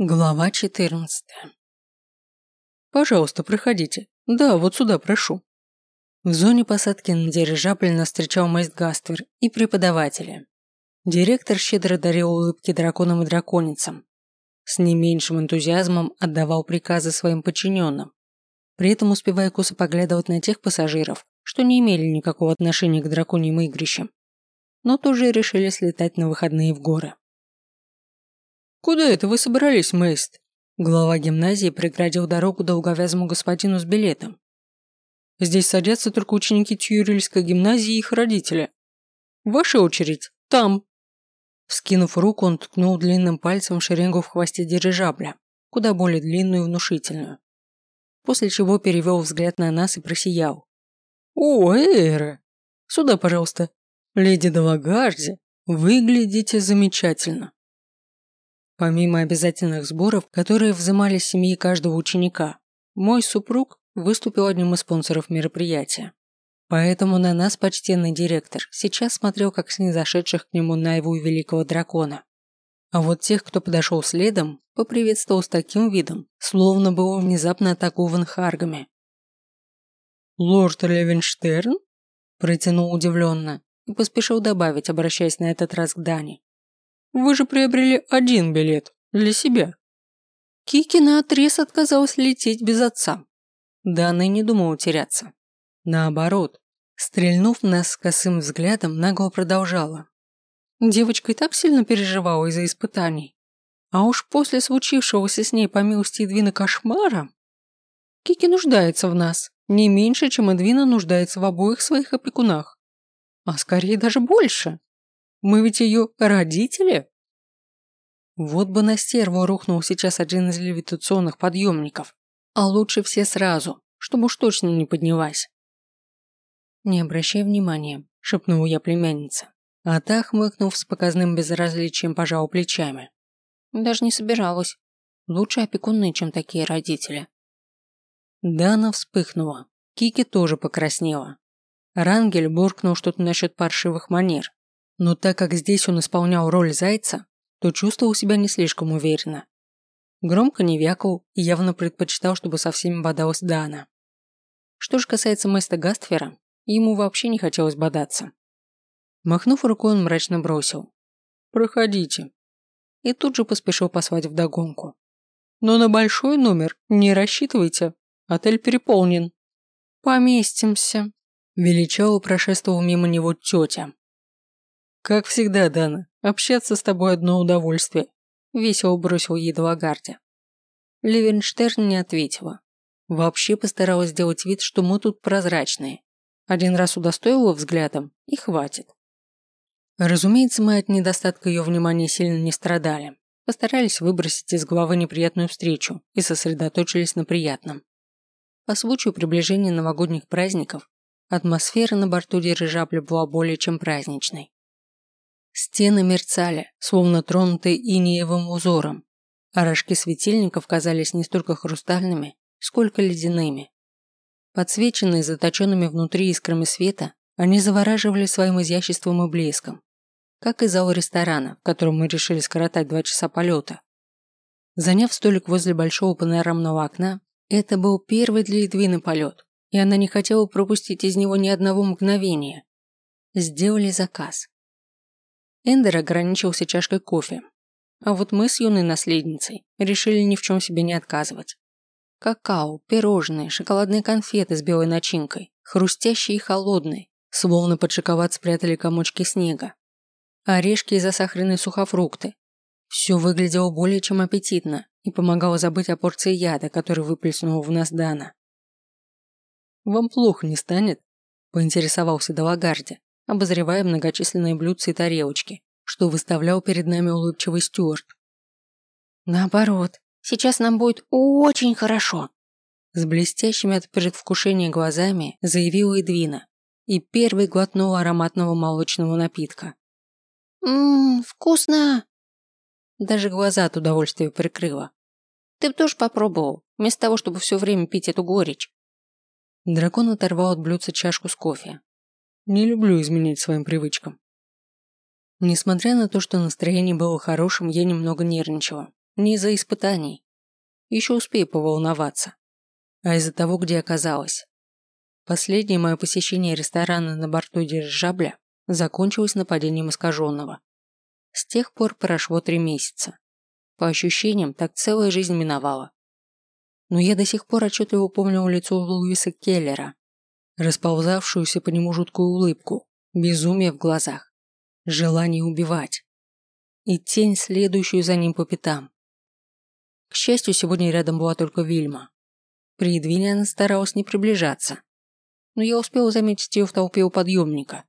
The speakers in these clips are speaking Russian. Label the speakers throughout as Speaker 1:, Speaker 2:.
Speaker 1: Глава 14. Пожалуйста, проходите. Да, вот сюда, прошу. В зоне посадки на дирижабль нас встречал Мэйст Гаствер и преподаватели. Директор щедро дарил улыбки драконам и драконицам. С не меньшим энтузиазмом отдавал приказы своим подчиненным, при этом успевая косо поглядывать на тех пассажиров, что не имели никакого отношения к драконьим игрищам, но тоже решили слетать на выходные в горы. «Куда это вы собрались, Мэйст?» Глава гимназии преградил дорогу долговязому господину с билетом. «Здесь садятся только ученики Тьюрильской гимназии и их родители. Ваша очередь. Там». Вскинув руку, он ткнул длинным пальцем шеренгу в хвосте дирижабля, куда более длинную и внушительную. После чего перевел взгляд на нас и просиял. «О, Эйра! Сюда, пожалуйста. Леди Далагарди, выглядите замечательно». Помимо обязательных сборов, которые взимали с семьи каждого ученика, мой супруг выступил одним из спонсоров мероприятия. Поэтому на нас почтенный директор сейчас смотрел как снизошедших к нему наяву великого дракона. А вот тех, кто подошел следом, поприветствовал с таким видом, словно был внезапно атакован харгами. «Лорд Левенштерн?» – протянул удивленно и поспешил добавить, обращаясь на этот раз к Дане. Вы же приобрели один билет для себя. Кики наотрез отказалась лететь без отца. Да она и не думала теряться. Наоборот, стрельнув нас косым взглядом, нагло продолжала. Девочка и так сильно переживала из-за испытаний. А уж после случившегося с ней по милости Эдвина кошмара, Кики нуждается в нас, не меньше, чем Эдвина нуждается в обоих своих опекунах. А скорее даже больше. Мы ведь ее родители. Вот бы на стерву рухнул сейчас один из левитационных подъемников. А лучше все сразу, чтобы уж точно не поднялась. Не обращай внимания, шепнула я племяннице. А та, хмыкнув с показным безразличием, пожал плечами. Даже не собиралась. Лучше опекуны, чем такие родители. Дана вспыхнула. Кики тоже покраснела. Рангель буркнул что-то насчет паршивых манер. Но так как здесь он исполнял роль зайца, то чувствовал себя не слишком уверенно. Громко не вякал и явно предпочитал, чтобы со всеми бодалась Дана. Что же касается Мэста Гастфера, ему вообще не хотелось бодаться. Махнув рукой, он мрачно бросил. «Проходите». И тут же поспешил послать вдогонку. «Но на большой номер не рассчитывайте. Отель переполнен». «Поместимся», – величаво прошествовал мимо него тетя, «Как всегда, Дана, общаться с тобой одно удовольствие», – весело бросил ей Далагарди. Левенштерн не ответила. Вообще постаралась сделать вид, что мы тут прозрачные. Один раз удостоила взглядом, и хватит. Разумеется, мы от недостатка ее внимания сильно не страдали. Постарались выбросить из головы неприятную встречу и сосредоточились на приятном. По случаю приближения новогодних праздников атмосфера на борту дирижабля была более чем праздничной. Стены мерцали, словно тронутые инеевым узором, а светильников казались не столько хрустальными, сколько ледяными. Подсвеченные заточенными внутри искрами света, они завораживали своим изяществом и блеском, как и зал ресторана, в котором мы решили скоротать два часа полета. Заняв столик возле большого панорамного окна, это был первый для Эдвины полет, и она не хотела пропустить из него ни одного мгновения. Сделали заказ. Эндер ограничился чашкой кофе. А вот мы с юной наследницей решили ни в чем себе не отказывать. Какао, пирожные, шоколадные конфеты с белой начинкой, хрустящие и холодные, словно под шоколад спрятали комочки снега. Орешки и засахаренные сухофрукты. Все выглядело более чем аппетитно и помогало забыть о порции яда, который выплеснул в нас Дана. «Вам плохо не станет?» – поинтересовался Далагарди, обозревая многочисленные блюдца и тарелочки, что выставлял перед нами улыбчивый Стюарт. «Наоборот, сейчас нам будет очень хорошо», с блестящими от предвкушения глазами заявила Эдвина и первый глотнул ароматного молочного напитка. «Ммм, вкусно!» Даже глаза от удовольствия прикрыла. «Ты бы тоже попробовал, вместо того, чтобы все время пить эту горечь». Дракон оторвал от блюдца чашку с кофе, не люблю изменять своим привычкам. Несмотря на то, что настроение было хорошим, я немного нервничала. Не из-за испытаний. Еще успею поволноваться. А из-за того, где оказалась. Последнее мое посещение ресторана на борту дирижабля закончилось нападением искаженного. С тех пор прошло три месяца. По ощущениям, так целая жизнь миновала. Но я до сих пор отчетливо помню лицо Луиса Келлера, расползавшуюся по нему жуткую улыбку, безумие в глазах, желание убивать и тень, следующую за ним по пятам. К счастью, сегодня рядом была только Вильма. При Едвине она старалась не приближаться, но я успел заметить ее в толпе у подъемника.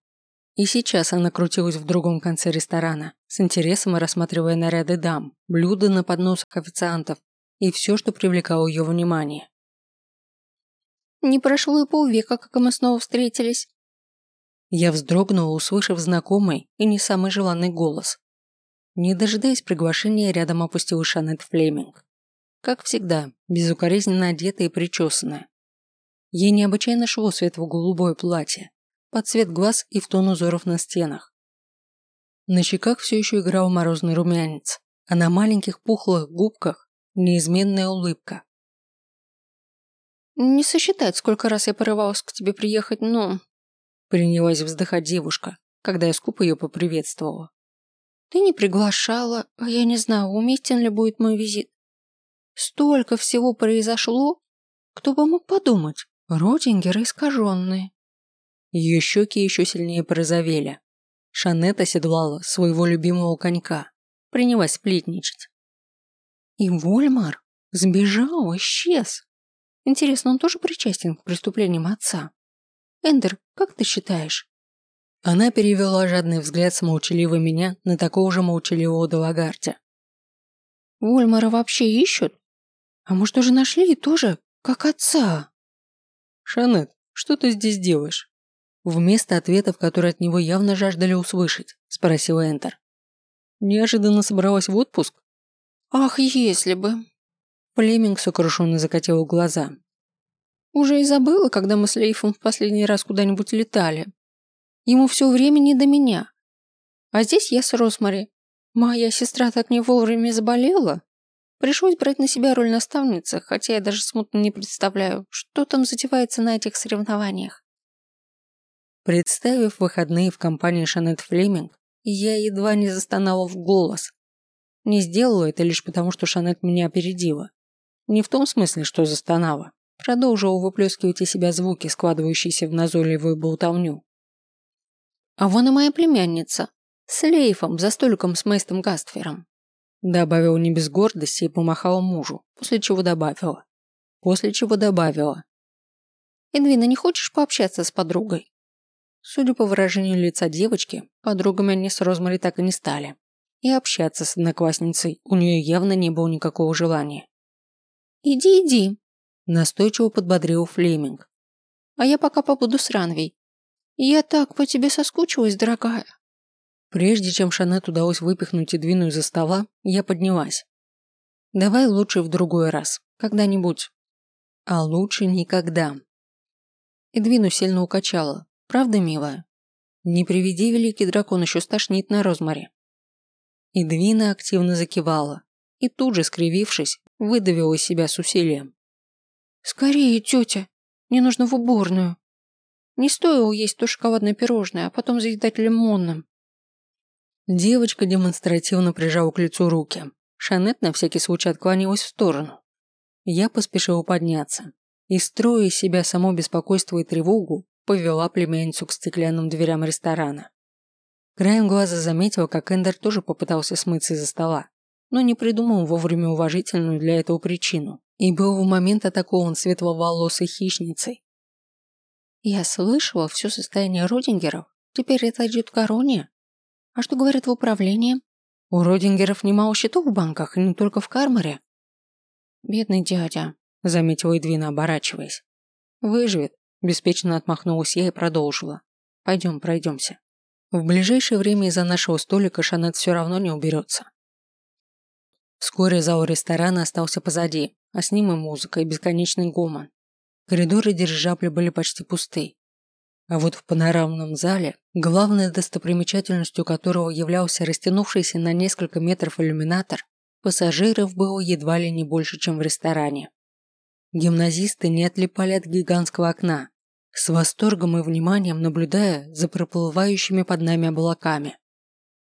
Speaker 1: И сейчас она крутилась в другом конце ресторана, с интересом рассматривая наряды дам, блюда на подносах официантов и все, что привлекало ее внимание.
Speaker 2: «Не прошло и полвека, как мы снова встретились».
Speaker 1: Я вздрогнула, услышав знакомый и не самый желанный голос. Не дожидаясь приглашения, рядом опустилась Шанет Флеминг. Как всегда, безукоризненно одетая и причесанная. Ей необычайно шло светло-голубое платье, под цвет глаз и в тон узоров на стенах. На щеках все еще играл морозный румянец, а на маленьких пухлых губках неизменная улыбка.
Speaker 2: «Не сосчитать, сколько раз я порывалась к тебе приехать, но...»
Speaker 1: Принялась вздыхать девушка, когда я скупо ее поприветствовала.
Speaker 2: «Ты не приглашала, а я не знаю, уместен ли будет мой визит. Столько всего произошло, кто бы мог подумать. Родингеры искаженные.
Speaker 1: Ее щеки еще сильнее порозовели. Шанет оседлала своего любимого конька. Принялась сплетничать.
Speaker 2: И Вольмар сбежал, исчез. Интересно, он тоже причастен к преступлениям отца? Эндер, как ты считаешь?
Speaker 1: Она перевела жадный взгляд с молчаливого меня на такого же молчаливого Делагарте.
Speaker 2: Вольмара вообще ищут? А может, уже нашли и тоже, как отца?
Speaker 1: «Шанет, что ты здесь делаешь?» Вместо ответов, которые от него явно жаждали услышать, спросил Энтер. «Неожиданно собралась в отпуск?»
Speaker 2: «Ах, если бы!»
Speaker 1: Флеминг сокрушенно закатил глаза.
Speaker 2: «Уже и забыла, когда мы с Лейфом в последний раз куда-нибудь летали. Ему все время не до меня. А здесь я с Росмари. Моя сестра так не вовремя заболела, Пришлось брать на себя роль наставницы, хотя я даже смутно не представляю, что там затевается на этих соревнованиях.
Speaker 1: Представив выходные в компании Шанет Флеминг, я едва не застонала в голос. Не сделала это лишь потому, что Шанет меня опередила. Не в том смысле, что застонала. Продолжила выплескивать из себя звуки, складывающиеся в назойливую болтовню.
Speaker 2: А вон и моя племянница. С Лейфом за столиком с Мейстом Гастфером.
Speaker 1: Добавила не без гордости и помахала мужу, после чего добавила. После чего добавила.
Speaker 2: «Эдвина, не хочешь пообщаться с подругой?»
Speaker 1: Судя по выражению лица девочки, подругами они с Розмари так и не стали. И общаться с одноклассницей у нее явно не было никакого желания.
Speaker 2: «Иди, иди», –
Speaker 1: настойчиво подбодрил Флеминг.
Speaker 2: «А я пока побуду с Ранвей. Я так по тебе соскучилась, дорогая».
Speaker 1: Прежде чем Шанет удалось выпихнуть и двинуть за стола, я поднялась. Давай лучше в другой раз, когда-нибудь. А лучше никогда. Эдвину сильно укачала. Правда, милая? Не приведи великий дракон еще стошнит на розмаре. Эдвина активно закивала и тут же, скривившись, выдавила из себя с усилием.
Speaker 2: «Скорее, тетя! Мне нужно в уборную. Не стоило есть то шоколадное пирожное, а потом заедать лимонным.
Speaker 1: Девочка демонстративно прижала к лицу руки. Шанет на всякий случай отклонилась в сторону. Я поспешила подняться и, строя из себя само беспокойство и тревогу, повела племянницу к стеклянным дверям ресторана. Краем глаза заметила, как Эндер тоже попытался смыться из-за стола, но не придумал вовремя уважительную для этого причину и был в момент атакован светловолосой хищницей.
Speaker 2: «Я слышала все состояние Родингеров. Теперь это идет короне?» А что говорят в управлении? У Родингеров немало счетов в банках, и не только в Кармаре.
Speaker 1: Бедный дядя, заметила Эдвина, оборачиваясь. Выживет, беспечно отмахнулась я и продолжила. Пойдем, пройдемся. В ближайшее время из-за нашего столика Шанет все равно не уберется. Вскоре зал ресторана остался позади, а с ним и музыка, и бесконечный гомон. Коридоры дирижабля были почти пусты. А вот в панорамном зале, главной достопримечательностью которого являлся растянувшийся на несколько метров иллюминатор, Пассажиров было едва ли не больше, чем в ресторане. Гимназисты не отлипали от гигантского окна, с восторгом и вниманием наблюдая за проплывающими под нами облаками.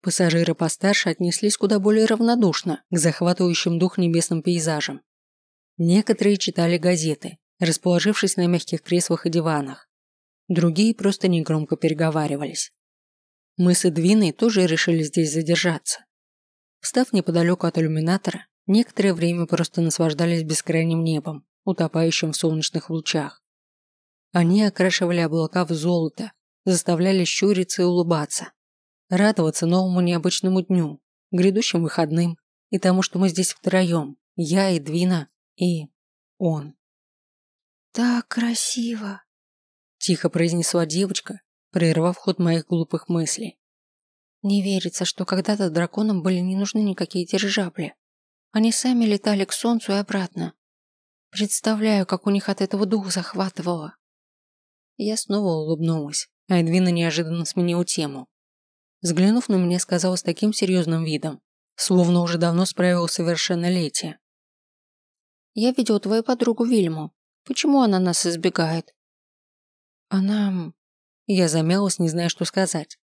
Speaker 1: Пассажиры постарше отнеслись куда более равнодушно к захватывающим дух небесным пейзажам. Некоторые читали газеты, расположившись на мягких креслах и диванах. Другие просто негромко переговаривались. Мы с Эдвиной тоже решили здесь задержаться. Встав неподалеку от иллюминатора, некоторое время просто наслаждались бескрайним небом, утопающим в солнечных лучах. Они окрашивали облака в золото, заставляли щуриться и улыбаться, радоваться новому необычному дню, грядущим выходным и тому, что мы здесь втроем, я, Эдвина и он.
Speaker 2: «Так красиво!»
Speaker 1: – тихо произнесла девочка, прервав ход моих глупых мыслей.
Speaker 2: Не верится, что когда-то драконам были не нужны никакие дирижабли. Они сами летали к солнцу и обратно. Представляю, как у них от этого дух захватывало.
Speaker 1: Я снова улыбнулась, а Эдвина неожиданно сменила тему. Взглянув на меня, сказала с таким серьезным видом, словно уже давно справилась совершеннолетие.
Speaker 2: «Я видел твою подругу Вильму. Почему она нас избегает?»
Speaker 1: «Она...» Я замялась, не зная, что сказать.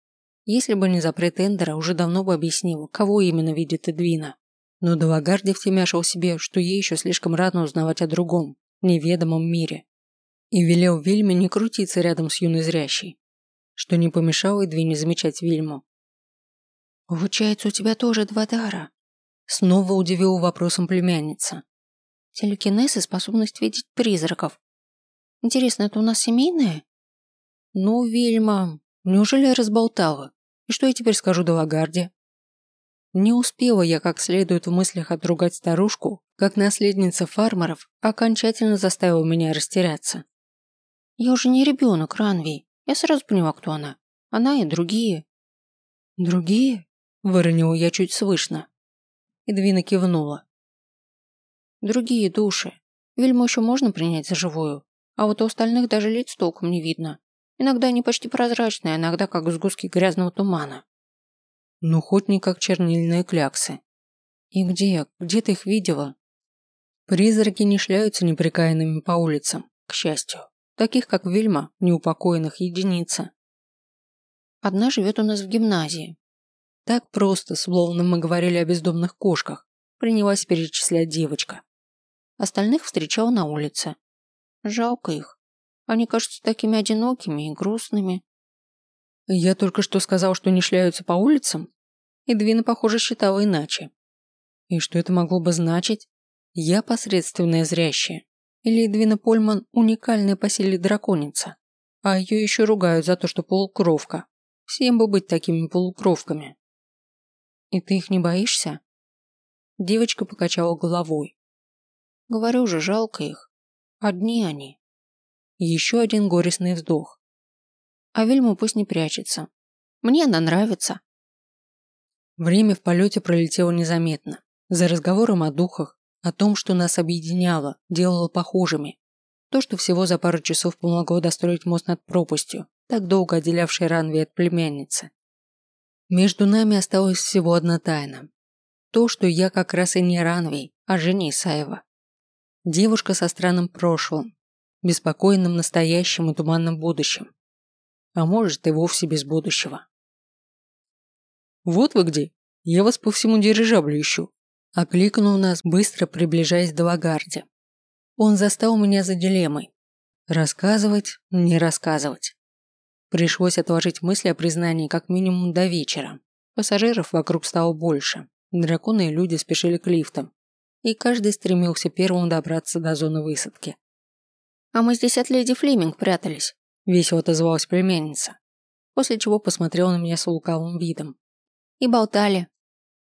Speaker 1: Если бы не запрет Эндера, уже давно бы объяснила, кого именно видит Эдвина. Но Далагарди втемяшил себе, что ей еще слишком рано узнавать о другом, неведомом мире. И велел Вильме не крутиться рядом с юной зрящей, что не помешало Эдвине замечать Вильму.
Speaker 2: «Получается, у тебя тоже два дара?»
Speaker 1: Снова удивил вопросом племянница.
Speaker 2: «Телекинез и способность видеть призраков. Интересно, это у нас семейное?»
Speaker 1: «Ну, Вильма, неужели я разболтала? И что я теперь скажу Далагарде?» Не успела я как следует в мыслях отругать старушку, как наследница фармеров окончательно заставила меня растеряться.
Speaker 2: «Я уже не ребенок, Ранвей. Я сразу поняла, кто она. Она и другие».
Speaker 1: «Другие?» – выронила я чуть слышно. Эдвина кивнула.
Speaker 2: «Другие души. Вельму еще можно принять за живую, а вот у остальных даже лиц толком не видно. Иногда они почти прозрачные, а иногда как сгустки грязного тумана.
Speaker 1: Ну, хоть не как чернильные кляксы. И где? Где ты их видела? Призраки не шляются неприкаянными по улицам, к счастью. Таких, как Вильма, неупокоенных единица.
Speaker 2: Одна живет у нас в гимназии.
Speaker 1: Так просто, словно мы говорили о бездомных кошках, принялась перечислять девочка.
Speaker 2: Остальных встречал на улице. Жалко их. Они кажутся такими одинокими и грустными.
Speaker 1: Я только что сказал, что не шляются по улицам? И Двина, похоже, считала иначе. И что это могло бы значить? Я посредственная зрящая. Или Эдвина Польман уникальная по силе драконица. А ее еще ругают за то, что полукровка. Всем бы быть такими полукровками. И ты их не боишься? Девочка покачала головой.
Speaker 2: Говорю же, жалко их. Одни они.
Speaker 1: Еще один горестный вздох.
Speaker 2: А Вильму пусть не прячется. Мне она нравится.
Speaker 1: Время в полете пролетело незаметно. За разговором о духах, о том, что нас объединяло, делало похожими. То, что всего за пару часов помогло достроить мост над пропастью, так долго отделявший Ранви от племянницы. Между нами осталась всего одна тайна. То, что я как раз и не Ранвей, а Женя Исаева. Девушка со странным прошлым, беспокойным настоящим и туманным будущим. А может и вовсе без будущего. «Вот вы где! Я вас по всему дирижаблю ищу!» Окликнул нас, быстро приближаясь до Лагарди. Он застал меня за дилеммой. Рассказывать, не рассказывать. Пришлось отложить мысли о признании как минимум до вечера. Пассажиров вокруг стало больше. Драконы и люди спешили к лифтам. И каждый стремился первым добраться до зоны высадки.
Speaker 2: «А мы здесь от леди Флеминг прятались», –
Speaker 1: весело отозвалась племянница, после чего посмотрела на меня с лукавым видом.
Speaker 2: «И болтали».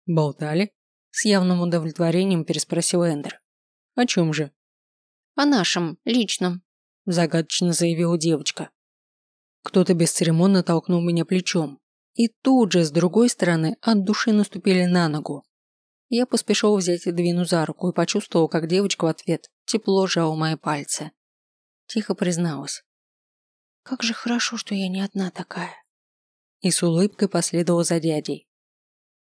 Speaker 1: «Болтали?» – с явным удовлетворением переспросил Эндер. «О чем же?»
Speaker 2: «О нашем, личном», –
Speaker 1: загадочно заявила девочка. Кто-то бесцеремонно толкнул меня плечом, и тут же, с другой стороны, от души наступили на ногу. Я поспешил взять Эдвину за руку и почувствовал, как девочка в ответ тепло сжала мои пальцы. Тихо призналась.
Speaker 2: «Как же хорошо, что я не одна такая».
Speaker 1: И с улыбкой последовала за дядей.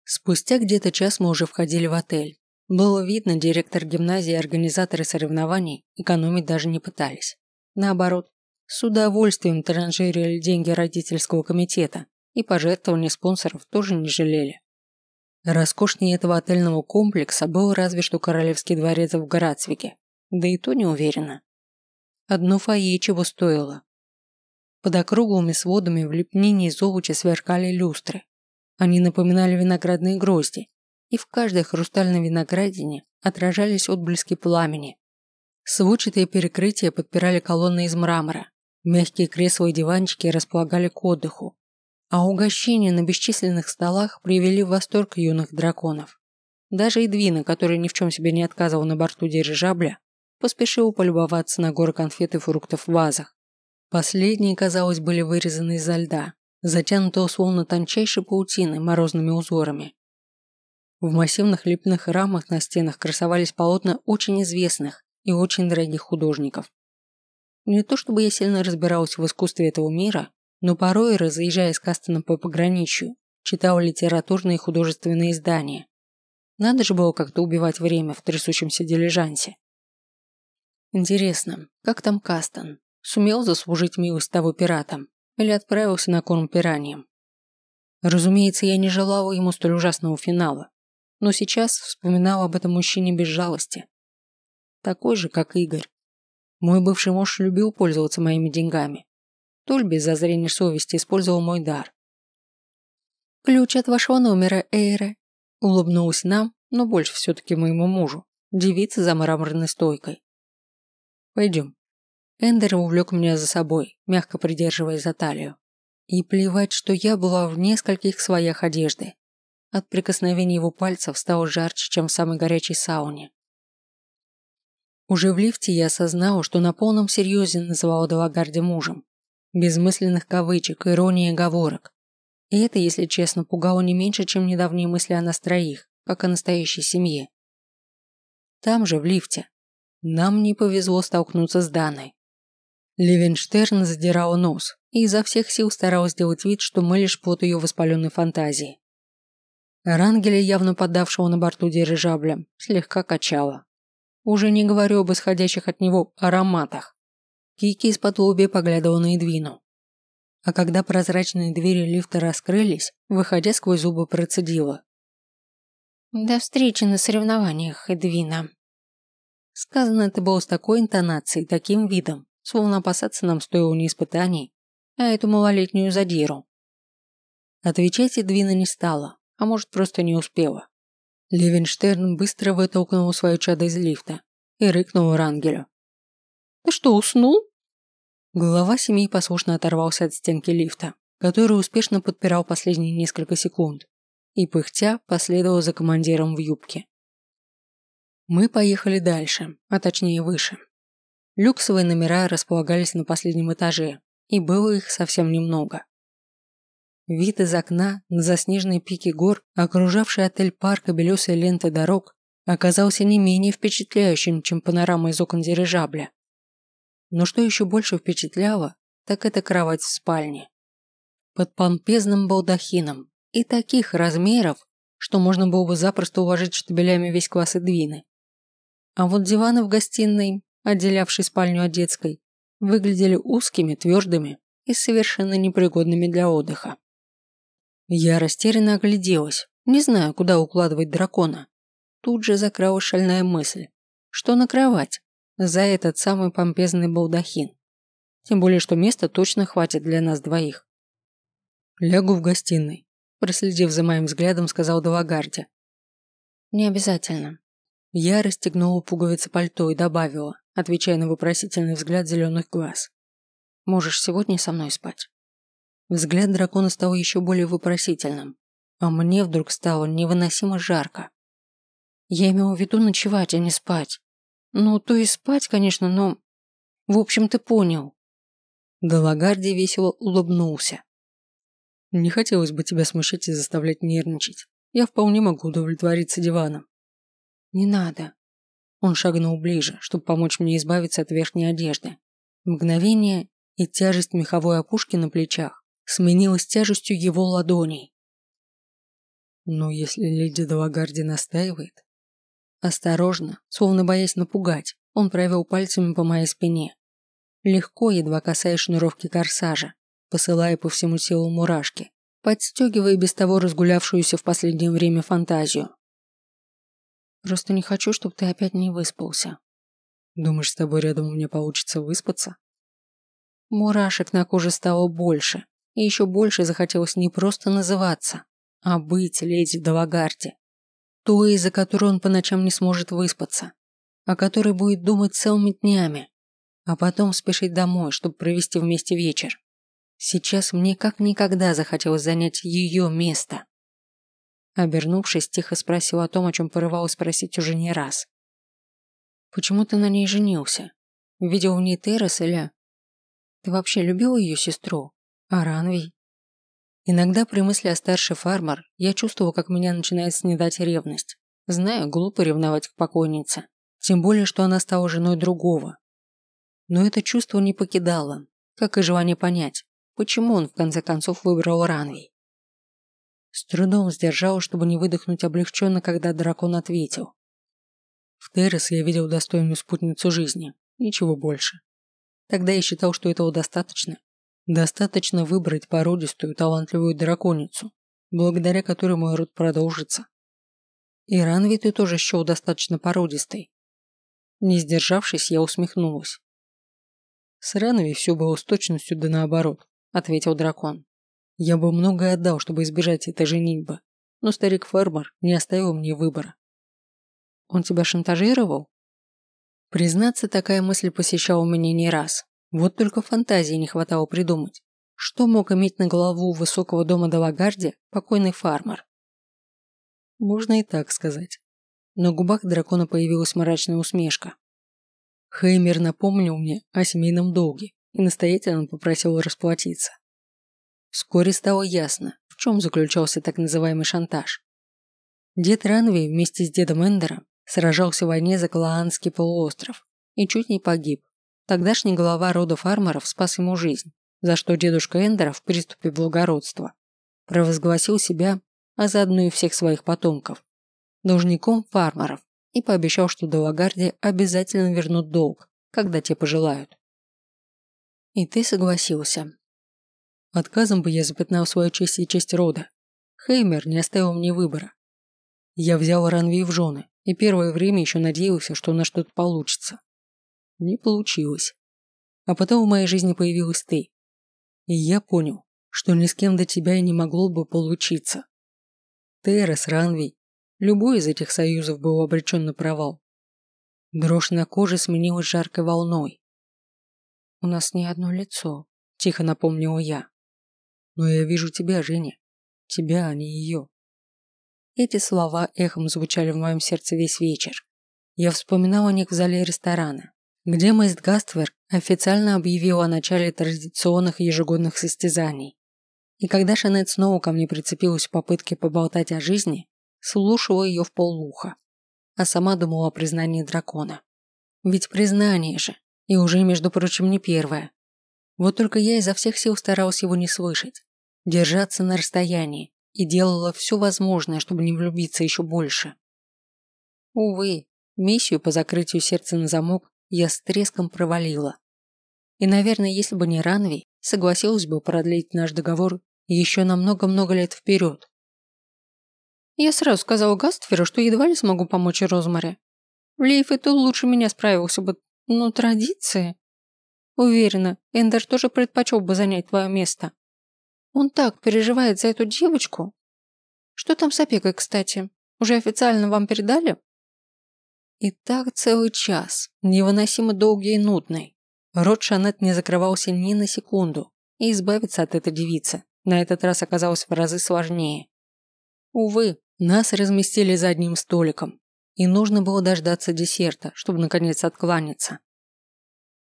Speaker 1: Спустя где-то час мы уже входили в отель. Было видно, директор гимназии и организаторы соревнований экономить даже не пытались. Наоборот, с удовольствием транжирили деньги родительского комитета и пожертвования спонсоров тоже не жалели. Роскошнее этого отельного комплекса был разве что Королевский дворец в Грацвике, да и то не уверена. Одно фойе чего стоило. Под округлыми сводами в лепнине из овуча сверкали люстры. Они напоминали виноградные грозди, и в каждой хрустальной виноградине отражались отблески пламени. Сводчатые перекрытия подпирали колонны из мрамора, мягкие кресла и диванчики располагали к отдыху, а угощения на бесчисленных столах привели в восторг юных драконов. Даже Эдвина, который ни в чем себе не отказывал на борту дирижабля, поспешил полюбоваться на горы конфет и фруктов в вазах. Последние, казалось, были вырезаны изо льда, затянутого словно тончайшей паутиной морозными узорами. В массивных липных рамах на стенах красовались полотна очень известных и очень дорогих художников. Не то чтобы я сильно разбиралась в искусстве этого мира, но порой, разъезжая с Кастоном по пограничью, читал литературные и художественные издания. Надо же было как-то убивать время в трясущемся дилижансе. Интересно, как там Кастон? Сумел заслужить милость того пиратам? Или отправился на корм пираньям? Разумеется, я не желала ему столь ужасного финала, но сейчас вспоминал об этом мужчине без жалости. Такой же, как Игорь. Мой бывший муж любил пользоваться моими деньгами, Толь без зазрения совести использовал мой дар. «Ключ от вашего номера, Эйре», – улыбнулась нам, но больше все-таки моему мужу, девица за мраморной стойкой. «Пойдем». Эндер увлек меня за собой, мягко придерживая за талию. И плевать, что я была в нескольких своих одежды. От прикосновения его пальцев стало жарче, чем в самой горячей сауне. Уже в лифте я осознала, что на полном серьезе называла Делагарди мужем. Без мысленных кавычек, иронии и оговорок. И это, если честно, пугало не меньше, чем недавние мысли о нас троих, как о настоящей семье. Там же, в лифте, нам не повезло столкнуться с Даной. Левенштерн задирал нос и изо всех сил старалась сделать вид, что мы лишь плод ее воспаленной фантазии. Рангеля, явно поддавшего на борту дирижабля, слегка качала. Уже не говорю об исходящих от него ароматах. Кики из-под лобья поглядывал на Эдвину. А когда прозрачные двери лифта раскрылись, выходя сквозь зубы процедила. «До встречи на соревнованиях, Эдвина». Сказано это было с такой интонацией, таким видом, словно опасаться нам стоило не испытаний, а эту малолетнюю задиру. Отвечать Эдвина не стала, а может просто не успела. Левенштерн быстро вытолкнул свое чадо из лифта и рыкнул Рангелю. «Ты что, уснул?» Глава семьи послушно оторвался от стенки лифта, который успешно подпирал последние несколько секунд, и пыхтя последовал за командиром в юбке. Мы поехали дальше, а точнее выше. Люксовые номера располагались на последнем этаже, и было их совсем немного. Вид из окна на заснеженные пики гор, окружавший отель парка белесой ленты дорог, оказался не менее впечатляющим, чем панорама из окон дирижабля. Но что еще больше впечатляло, так это кровать в спальне. Под помпезным балдахином и таких размеров, что можно было бы запросто уложить штабелями весь класс Эдвины. А вот диваны в гостиной, отделявшей спальню от детской, выглядели узкими, твердыми и совершенно непригодными для отдыха. Я растерянно огляделась, не знаю, куда укладывать дракона. Тут же закралась шальная мысль, что на кровать, за этот самый помпезный балдахин. Тем более, что места точно хватит для нас двоих. Лягу в гостиной, проследив за моим взглядом, сказал Далагарди. Не обязательно. Я расстегнула пуговицы пальто и добавила, отвечая на вопросительный взгляд зеленых глаз. Можешь сегодня со мной спать. Взгляд дракона стал еще более вопросительным, а мне вдруг стало невыносимо жарко. Я имела в виду ночевать, а не спать. Ну, то есть спать, конечно, но... В общем, ты понял. Далагарди весело улыбнулся. Не хотелось бы тебя смущать и заставлять нервничать. Я вполне могу удовлетвориться диваном. Не надо. Он шагнул ближе, чтобы помочь мне избавиться от верхней одежды. Мгновение, и тяжесть меховой опушки на плечах сменилась тяжестью его ладоней. Но если леди Далагарди настаивает... Осторожно, словно боясь напугать, он провел пальцами по моей спине. Легко, едва касаясь шнуровки корсажа, посылая по всему телу мурашки, подстегивая без того разгулявшуюся в последнее время фантазию.
Speaker 2: Просто не хочу, чтобы ты опять не выспался.
Speaker 1: Думаешь, с тобой рядом у меня получится выспаться?
Speaker 2: Мурашек на коже стало больше, и еще больше захотелось не просто называться, а быть леди Далагарди. Той, из-за которой он по ночам не сможет выспаться, о которой будет думать целыми днями, а потом спешить домой, чтобы провести вместе вечер. Сейчас мне как никогда захотелось занять ее место. Обернувшись, тихо спросил о том, о чем порывалась спросить уже не раз. «Почему ты на ней женился? Видел в ней Террас или...? Ты вообще любил ее сестру? Аранвий?» Иногда при мысли о старшей фармер я чувствовал, как меня начинает снедать ревность. Знаю, глупо ревновать к покойнице. Тем более, что она стала женой другого. Но это чувство не покидало, как и желание понять, почему он в конце концов выбрал Ранвий. С трудом сдержал, чтобы не выдохнуть облегченно, когда дракон ответил. В Террес я видел достойную спутницу жизни, ничего больше. Тогда я считал, что этого достаточно. Достаточно выбрать породистую, талантливую драконицу, благодаря которой мой род продолжится. И Ранви ты тоже счел достаточно породистой. Не сдержавшись, я усмехнулась. С Ранви все было с точностью да наоборот, ответил дракон. Я бы многое отдал, чтобы избежать этой женитьбы, но старик Фермер не оставил мне выбора. Он тебя шантажировал? Признаться, такая мысль посещала меня не раз. Вот только фантазии не хватало придумать. Что мог иметь на голову высокого дома Далагарди покойный фармер? Можно и так сказать. На губах дракона появилась мрачная усмешка. Хеймер напомнил мне о семейном долге и настоятельно попросил расплатиться. Вскоре стало ясно, в чем заключался так называемый шантаж. Дед Ранви вместе с дедом Эндером сражался в войне за Калаанский полуостров и чуть не погиб. Тогдашний глава рода фармеров спас ему жизнь, за что дедушка Эндера в приступе благородства провозгласил себя, а заодно и всех своих потомков, должником фармеров и пообещал, что Далагарди обязательно вернут долг, когда те пожелают. И ты согласился, Отказом бы я запятнал свою честь и честь рода. Хеймер не оставил мне выбора. Я взял Ранви в жены, и первое время еще надеялся, что на что-то получится. Не получилось. А потом в моей жизни появилась ты. И я понял, что ни с кем до тебя и не могло бы получиться. Террас, Ранви, любой из этих союзов был обречен на провал. Дрожь на коже сменилась жаркой волной. «У нас не одно лицо», – тихо напомнила я. Но я вижу тебя, Женя. Тебя, а не ее. Эти слова эхом звучали в моем сердце весь вечер. Я вспоминал о них в зале ресторана, где Мэйст Гаствер официально объявил о начале традиционных ежегодных состязаний. И когда Шанет снова ко мне прицепилась в попытке поболтать о жизни, слушала ее в полуха, а сама думала о признании дракона. Ведь признание же, и уже, между прочим, не первое. Вот только я изо всех сил старалась его не слышать держаться на расстоянии и делала все возможное, чтобы не влюбиться еще больше. Увы, миссию по закрытию сердца на замок я с треском провалила. И, наверное, если бы не Ранви, согласилась бы продлить наш договор еще на много-много лет вперед. Я сразу сказала Гастферу, что едва ли смогу помочь Розмаре. Лейф и то лучше меня справился бы, но традиции... Уверена, Эндер тоже предпочел бы занять твое место. Он так переживает за эту девочку. Что там с опекой, кстати? Уже официально вам передали? И так целый час, невыносимо долгий и нудный. Рот Шанет не закрывался ни на секунду, и избавиться от этой девицы на этот раз оказалось в разы сложнее. Увы, нас разместили за одним столиком, и нужно было дождаться десерта, чтобы наконец откланяться.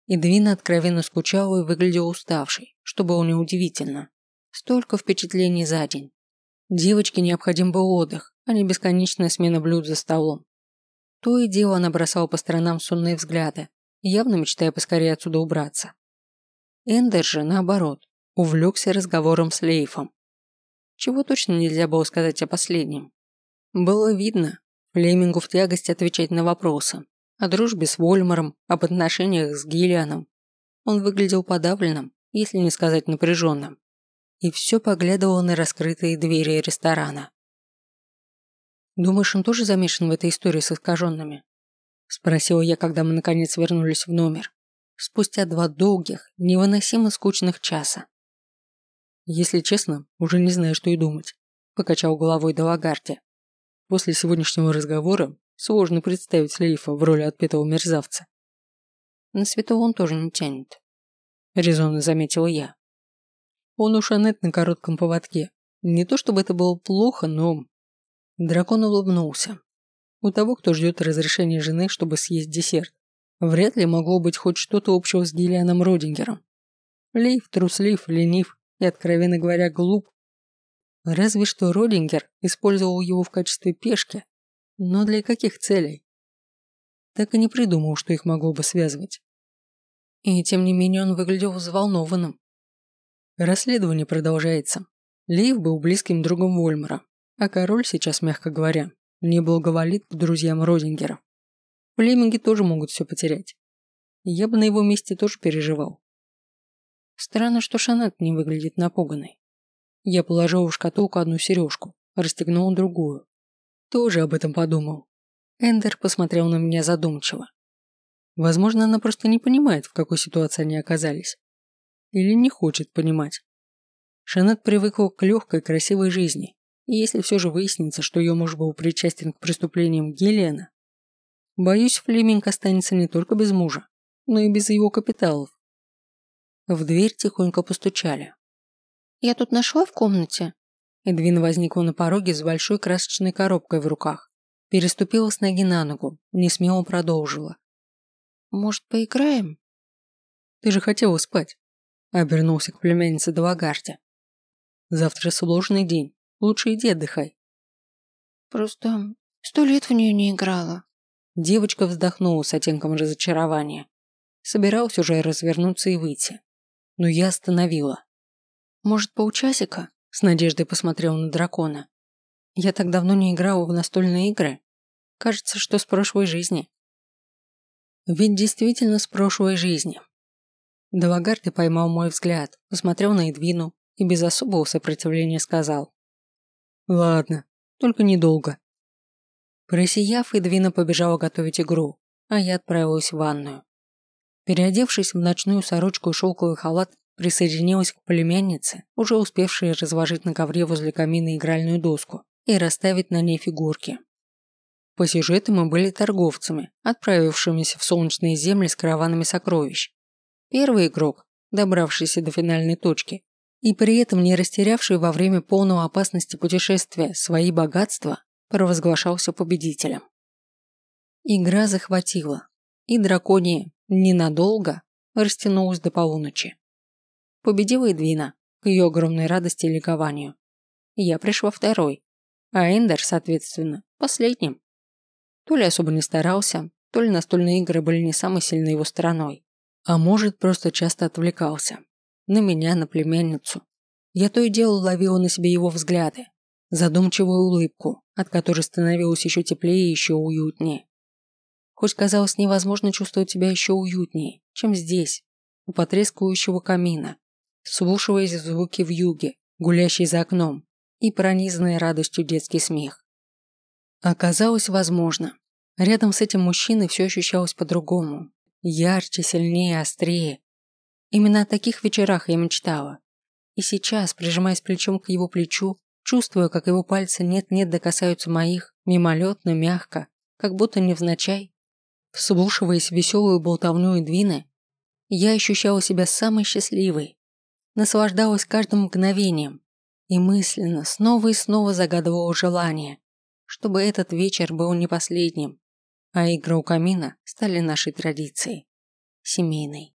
Speaker 2: Эдвина откровенно скучала и выглядела уставшей, что было неудивительно. Столько впечатлений за день. Девочке необходим был отдых, а не бесконечная смена блюд за столом. То и дело она бросала по сторонам сонные взгляды, явно мечтая поскорее отсюда убраться. Эндер же, наоборот, увлекся разговором с Лейфом.
Speaker 1: чего точно нельзя было сказать о последнем. Было видно, Флемингу в тягости отвечать на вопросы. О дружбе с Вольмаром, об отношениях с Гиллианом. Он выглядел подавленным, если не сказать напряженным. И все поглядывал на раскрытые двери ресторана. «Думаешь, он тоже замешан в этой истории с искаженными?» Спросила я, когда мы наконец вернулись в номер. Спустя два долгих, невыносимо скучных часа. Если честно, уже не знаю, что и думать. Покачал головой Далагарди. После сегодняшнего разговора сложно представить Лейфа в роли отпетого мерзавца. На святого он тоже не тянет. Резонно заметила я. Он у Шанет на коротком поводке. Не то чтобы это было плохо, но... Дракон улыбнулся. У того, кто ждет разрешения жены, чтобы съесть десерт, вряд ли могло быть хоть что-то общего с Гиллианом Родингером. Лейф труслив, ленив, и, откровенно говоря, глуп. Разве что Родингер использовал его в качестве пешки, но для каких целей? Так и не придумал, что их могло бы связывать. И тем не менее он выглядел взволнованным. Расследование продолжается. Лив был близким другом Вольмара, а король сейчас, мягко говоря, не благоволит к друзьям Родингера. Флеминги тоже могут все потерять. Я бы на его месте тоже переживал. Странно, что Шанет не выглядит напуганной. Я положил в шкатулку одну сережку, расстегнул другую. Тоже об этом подумал. Эндер посмотрел на меня задумчиво. Возможно, она просто не понимает, в какой ситуации они оказались. Или не хочет понимать. Шанет привыкла к легкой, красивой жизни, и если все же выяснится, что ее муж был причастен к преступлениям Гелиана, боюсь, Флеминг останется не только без мужа, но и без его капиталов. В дверь тихонько постучали.
Speaker 2: «Я тут нашла в комнате».
Speaker 1: Эдвина возникла на пороге с большой красочной коробкой в руках. Переступила с ноги на ногу, не смело продолжила.
Speaker 2: «Может, поиграем?»
Speaker 1: «Ты же хотела спать», – обернулся к племяннице Далагарде. «Завтра сложный день. Лучше иди отдыхай».
Speaker 2: «Просто сто лет в нее не играла».
Speaker 1: Девочка вздохнула с оттенком разочарования. Собиралась уже развернуться и выйти но я остановила. «Может, полчасика?» – с надеждой посмотрел на дракона. «Я так давно не играла в настольные игры. Кажется, что с прошлой жизни». Ведь действительно с прошлой жизни. Далагарди поймал мой взгляд, посмотрел на Эдвину и без особого сопротивления сказал. «Ладно, только недолго». Просияв, Эдвина побежала готовить игру, а я отправилась в ванную. Переодевшись в ночную сорочку и шелковый халат, присоединилась к племяннице, уже успевшей разложить на ковре возле камина игральную доску и расставить на ней фигурки. По сюжету мы были торговцами, отправившимися в солнечные земли с караванами сокровищ. Первый игрок, добравшийся до финальной точки, и при этом не растерявший во время полного опасности путешествия свои богатства, провозглашался победителем. Игра захватила, и драконии ненадолго растянулась до полуночи. Победила Эдвина, к ее огромной радости и ликованию. Я пришла второй, а Эндер, соответственно, последним. То ли особо не старался, то ли настольные игры были не самой сильной его стороной. А может, просто часто отвлекался. На меня, на племянницу. Я то и дело ловила на себе его взгляды, задумчивую улыбку, от которой становилось еще теплее и еще уютнее. Хоть казалось невозможно чувствовать себя еще уютнее, чем здесь, у потрескивающего камина, слушаясь звуки в юге, гулящие за окном, и пронизанный радостью детский смех. Оказалось возможно. Рядом с этим мужчиной все ощущалось по-другому. Ярче, сильнее, острее. Именно о таких вечерах я мечтала. И сейчас, прижимаясь плечом к его плечу, чувствуя, как его пальцы нет-нет докасаются моих, мимолетно, мягко, как будто невзначай, Вслушиваясь в веселую болтовню Эдвины, я ощущала себя самой счастливой, наслаждалась каждым мгновением и мысленно снова и снова загадывала желание, чтобы этот вечер был не последним, а игры у камина стали нашей традицией, семейной.